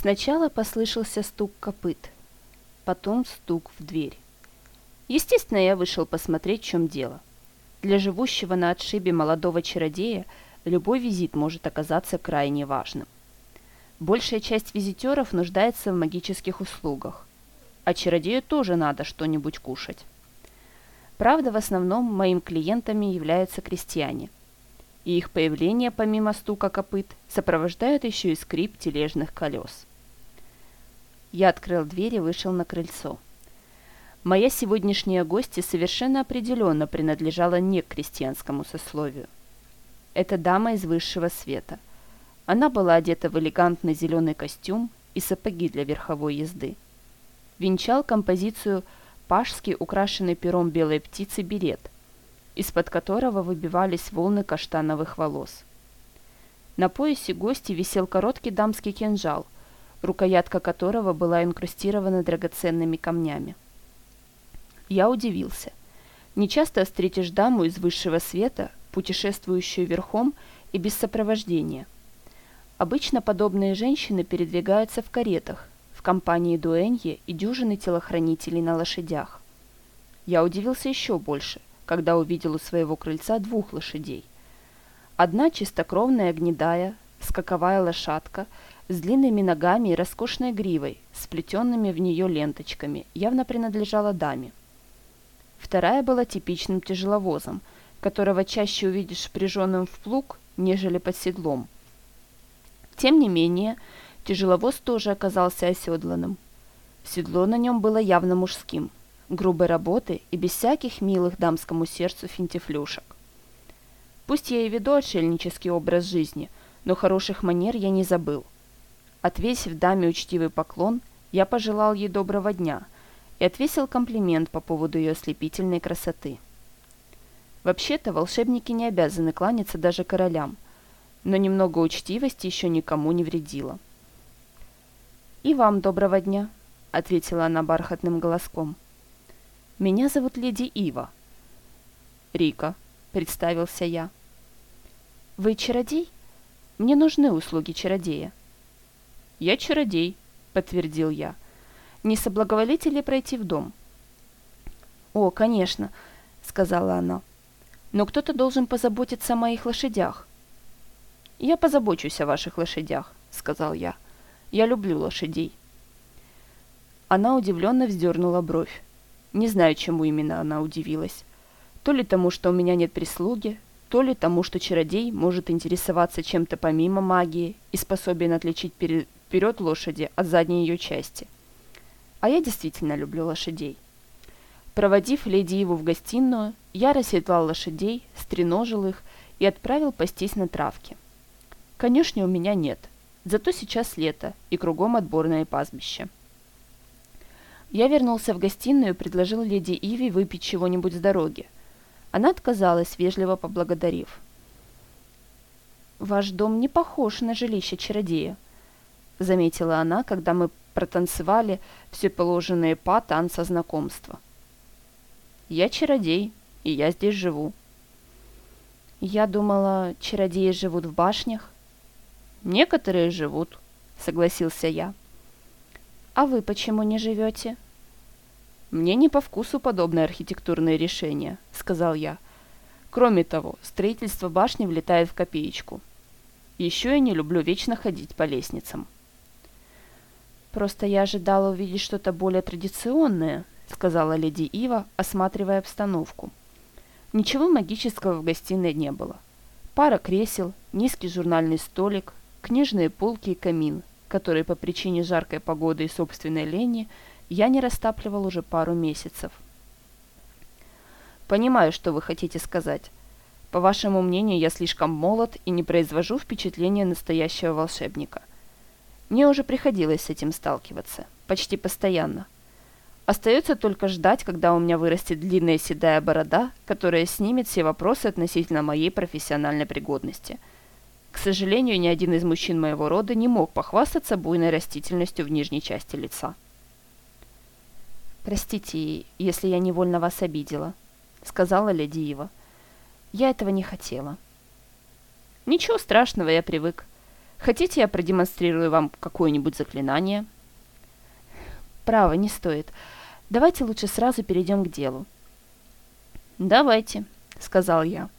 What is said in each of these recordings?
Сначала послышался стук копыт, потом стук в дверь. Естественно, я вышел посмотреть, в чем дело. Для живущего на отшибе молодого чародея любой визит может оказаться крайне важным. Большая часть визитеров нуждается в магических услугах, а чародею тоже надо что-нибудь кушать. Правда, в основном моим клиентами являются крестьяне. И их появление, помимо стука копыт, сопровождает еще и скрип тележных колес. Я открыл дверь и вышел на крыльцо. Моя сегодняшняя гостья совершенно определенно принадлежала не к крестьянскому сословию. Это дама из высшего света. Она была одета в элегантный зеленый костюм и сапоги для верховой езды. Венчал композицию – пашский, украшенный пером белой птицы берет, из-под которого выбивались волны каштановых волос. На поясе гости висел короткий дамский кинжал, рукоятка которого была инкрустирована драгоценными камнями. Я удивился. Нечасто встретишь даму из высшего света, путешествующую верхом и без сопровождения. Обычно подобные женщины передвигаются в каретах, в компании Дуэнье и дюжины телохранителей на лошадях. Я удивился еще больше, когда увидел у своего крыльца двух лошадей. Одна чистокровная гнедая, скаковая лошадка с длинными ногами и роскошной гривой, сплетенными в нее ленточками, явно принадлежала даме. Вторая была типичным тяжеловозом, которого чаще увидишь впряженным в плуг, нежели под седлом. Тем не менее, Тяжеловоз тоже оказался оседланным. Седло на нем было явно мужским, грубой работы и без всяких милых дамскому сердцу финтифлюшек. Пусть я и веду отшельнический образ жизни, но хороших манер я не забыл. Отвесив даме учтивый поклон, я пожелал ей доброго дня и отвесил комплимент по поводу ее ослепительной красоты. Вообще-то волшебники не обязаны кланяться даже королям, но немного учтивости еще никому не вредило. «И вам доброго дня», — ответила она бархатным голоском. «Меня зовут леди Ива». «Рика», — представился я. «Вы чародей? Мне нужны услуги чародея». «Я чародей», — подтвердил я. «Не соблаговолите ли пройти в дом?» «О, конечно», — сказала она. «Но кто-то должен позаботиться о моих лошадях». «Я позабочусь о ваших лошадях», — сказал я. — я люблю лошадей». Она удивленно вздернула бровь. Не знаю, чему именно она удивилась. То ли тому, что у меня нет прислуги, то ли тому, что чародей может интересоваться чем-то помимо магии и способен отличить вперед лошади от задней ее части. А я действительно люблю лошадей. Проводив леди Иву в гостиную, я расседлал лошадей, стреножил их и отправил пастись на травке. Конюшни у меня нет, Зато сейчас лето, и кругом отборное пастбище. Я вернулся в гостиную и предложил леди Иви выпить чего-нибудь с дороги. Она отказалась, вежливо поблагодарив. «Ваш дом не похож на жилище чародея», — заметила она, когда мы протанцевали все положенные па танца знакомства. «Я чародей, и я здесь живу». «Я думала, чародеи живут в башнях», Некоторые живут, согласился я. А вы почему не живете? Мне не по вкусу подобное архитектурное решение, сказал я. Кроме того, строительство башни влетает в копеечку. Еще я не люблю вечно ходить по лестницам. Просто я ожидала увидеть что-то более традиционное, сказала леди Ива, осматривая обстановку. Ничего магического в гостиной не было. Пара кресел, низкий журнальный столик, книжные полки и камин, который по причине жаркой погоды и собственной лени я не растапливал уже пару месяцев. Понимаю, что вы хотите сказать. По вашему мнению, я слишком молод и не произвожу впечатления настоящего волшебника. Мне уже приходилось с этим сталкиваться, почти постоянно. Остается только ждать, когда у меня вырастет длинная седая борода, которая снимет все вопросы относительно моей профессиональной пригодности – к сожалению, ни один из мужчин моего рода не мог похвастаться буйной растительностью в нижней части лица. «Простите, если я невольно вас обидела», — сказала леди Ива. «Я этого не хотела». «Ничего страшного, я привык. Хотите, я продемонстрирую вам какое-нибудь заклинание?» «Право, не стоит. Давайте лучше сразу перейдем к делу». «Давайте», — сказал я.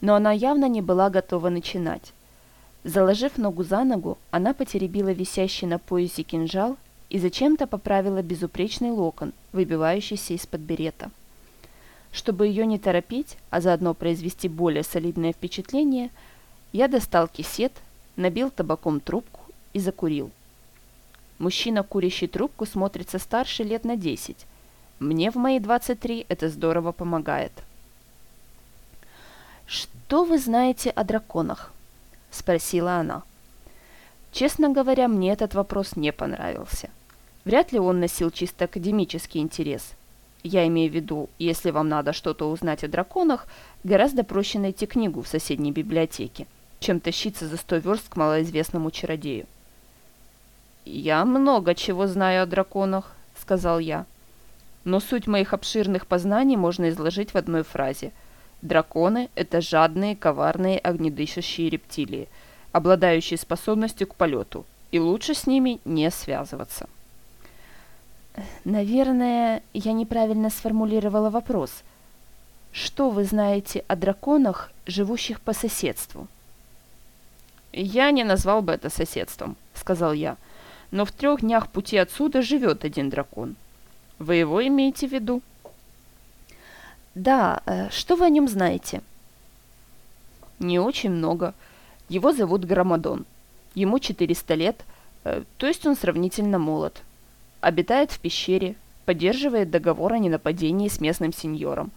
Но она явно не была готова начинать. Заложив ногу за ногу, она потеребила висящий на поясе кинжал и зачем-то поправила безупречный локон, выбивающийся из-под берета. Чтобы ее не торопить, а заодно произвести более солидное впечатление, я достал кисет, набил табаком трубку и закурил. Мужчина, курящий трубку, смотрится старше лет на 10. Мне в мои 23 это здорово помогает. «Что вы знаете о драконах?» – спросила она. Честно говоря, мне этот вопрос не понравился. Вряд ли он носил чисто академический интерес. Я имею в виду, если вам надо что-то узнать о драконах, гораздо проще найти книгу в соседней библиотеке – чем тащиться за сто верст к малоизвестному чародею. «Я много чего знаю о драконах», — сказал я. «Но суть моих обширных познаний можно изложить в одной фразе. Драконы — это жадные, коварные, огнедышащие рептилии, обладающие способностью к полету, и лучше с ними не связываться». «Наверное, я неправильно сформулировала вопрос. Что вы знаете о драконах, живущих по соседству?» «Я не назвал бы это соседством», — сказал я. «Но в трех днях пути отсюда живет один дракон. Вы его имеете в виду?» «Да, э, что вы о нем знаете?» «Не очень много. Его зовут Громадон. Ему 400 лет, э, то есть он сравнительно молод. Обитает в пещере, поддерживает договор о ненападении с местным сеньором.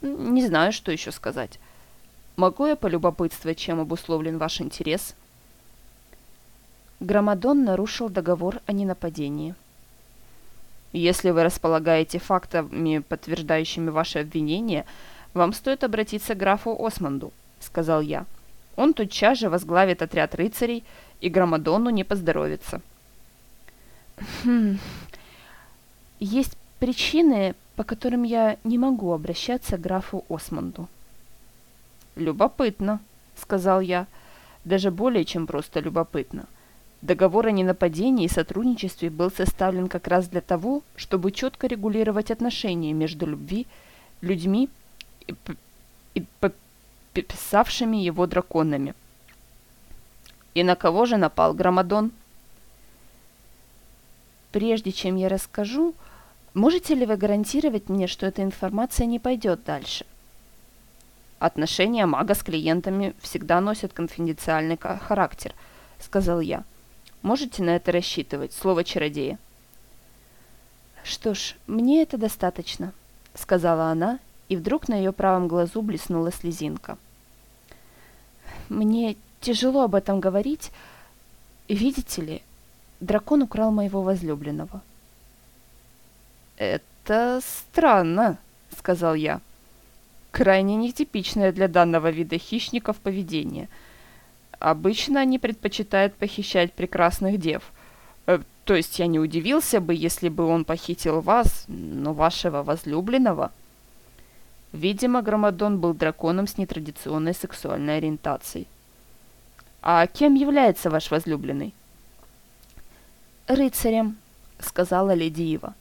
Не знаю, что еще сказать. Могу я полюбопытствовать, чем обусловлен ваш интерес?» Громадон нарушил договор о ненападении. «Если вы располагаете фактами, подтверждающими ваше обвинение, вам стоит обратиться к графу Османду», — сказал я. «Он тотчас же возглавит отряд рыцарей, и Громадону не поздоровится». «Хм... Есть причины, по которым я не могу обращаться к графу Османду», «Любопытно», — сказал я. «Даже более чем просто любопытно. Договор о ненападении и сотрудничестве был составлен как раз для того, чтобы четко регулировать отношения между любви, людьми и, и подписавшими его драконами. И на кого же напал Громадон? Прежде чем я расскажу, можете ли вы гарантировать мне, что эта информация не пойдет дальше? Отношения мага с клиентами всегда носят конфиденциальный характер, сказал я. Можете на это рассчитывать, слово чародея. Что ж, мне это достаточно, сказала она, и вдруг на ее правом глазу блеснула слезинка. Мне тяжело об этом говорить. Видите ли, дракон украл моего возлюбленного. Это странно, сказал я крайне нетипичное для данного вида хищников поведение. Обычно они предпочитают похищать прекрасных дев. Э, то есть я не удивился бы, если бы он похитил вас, но вашего возлюбленного. Видимо, Громадон был драконом с нетрадиционной сексуальной ориентацией. А кем является ваш возлюбленный? Рыцарем, сказала леди Ива.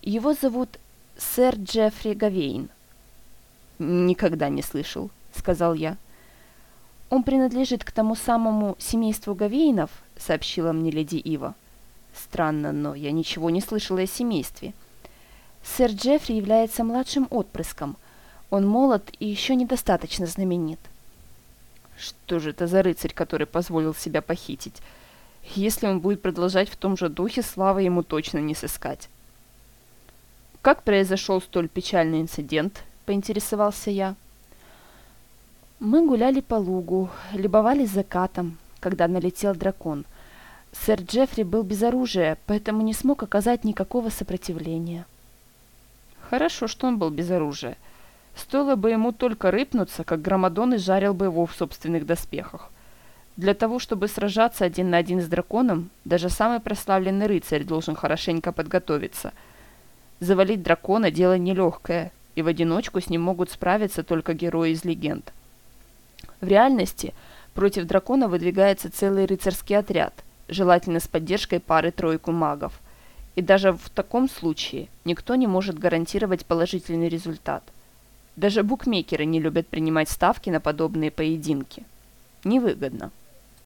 Его зовут сэр Джеффри Гавейн. «Никогда не слышал», — сказал я. «Он принадлежит к тому самому семейству Гавейнов», — сообщила мне леди Ива. «Странно, но я ничего не слышала о семействе». «Сэр Джеффри является младшим отпрыском. Он молод и еще недостаточно знаменит». «Что же это за рыцарь, который позволил себя похитить? Если он будет продолжать в том же духе, славы ему точно не сыскать». «Как произошел столь печальный инцидент?» — поинтересовался я. Мы гуляли по лугу, любовались закатом, когда налетел дракон. Сэр Джеффри был без оружия, поэтому не смог оказать никакого сопротивления. Хорошо, что он был без оружия. Стоило бы ему только рыпнуться, как Громадон изжарил бы его в собственных доспехах. Для того, чтобы сражаться один на один с драконом, даже самый прославленный рыцарь должен хорошенько подготовиться. Завалить дракона – дело нелегкое, и в одиночку с ним могут справиться только герои из легенд. В реальности Против дракона выдвигается целый рыцарский отряд, желательно с поддержкой пары-тройку магов. И даже в таком случае никто не может гарантировать положительный результат. Даже букмекеры не любят принимать ставки на подобные поединки. Невыгодно.